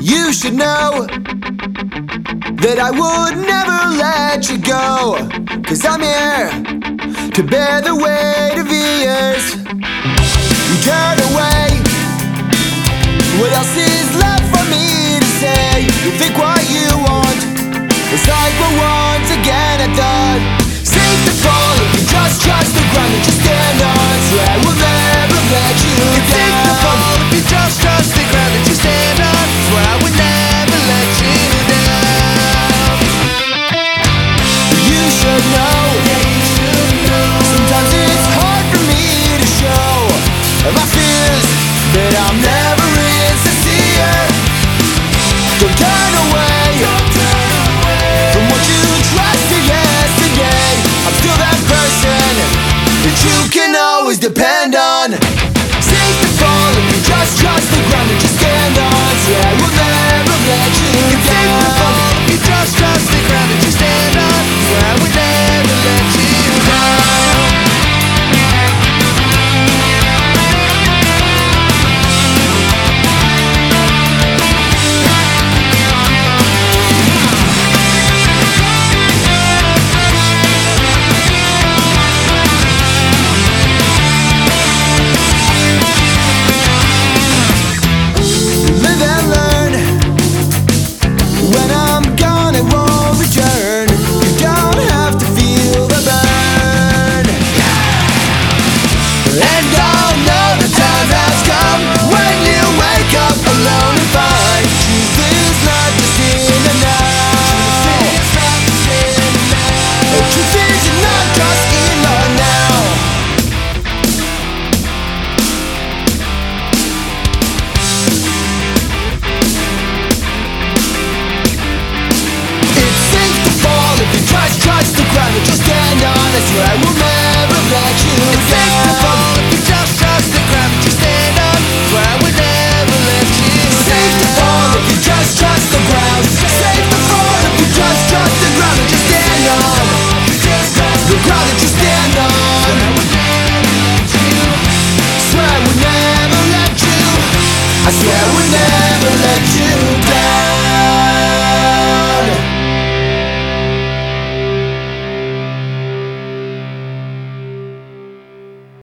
You should know that I would never let you go. Cause I'm here to bear the weight of years. You turn away. What else is left for me to say? You think what you want is like what one. my fears that I'm never insincere. Don't turn away, from what you yesterday. I'm still that person that you can always depend on. Safe to fall if you just trust the ground. And I said we never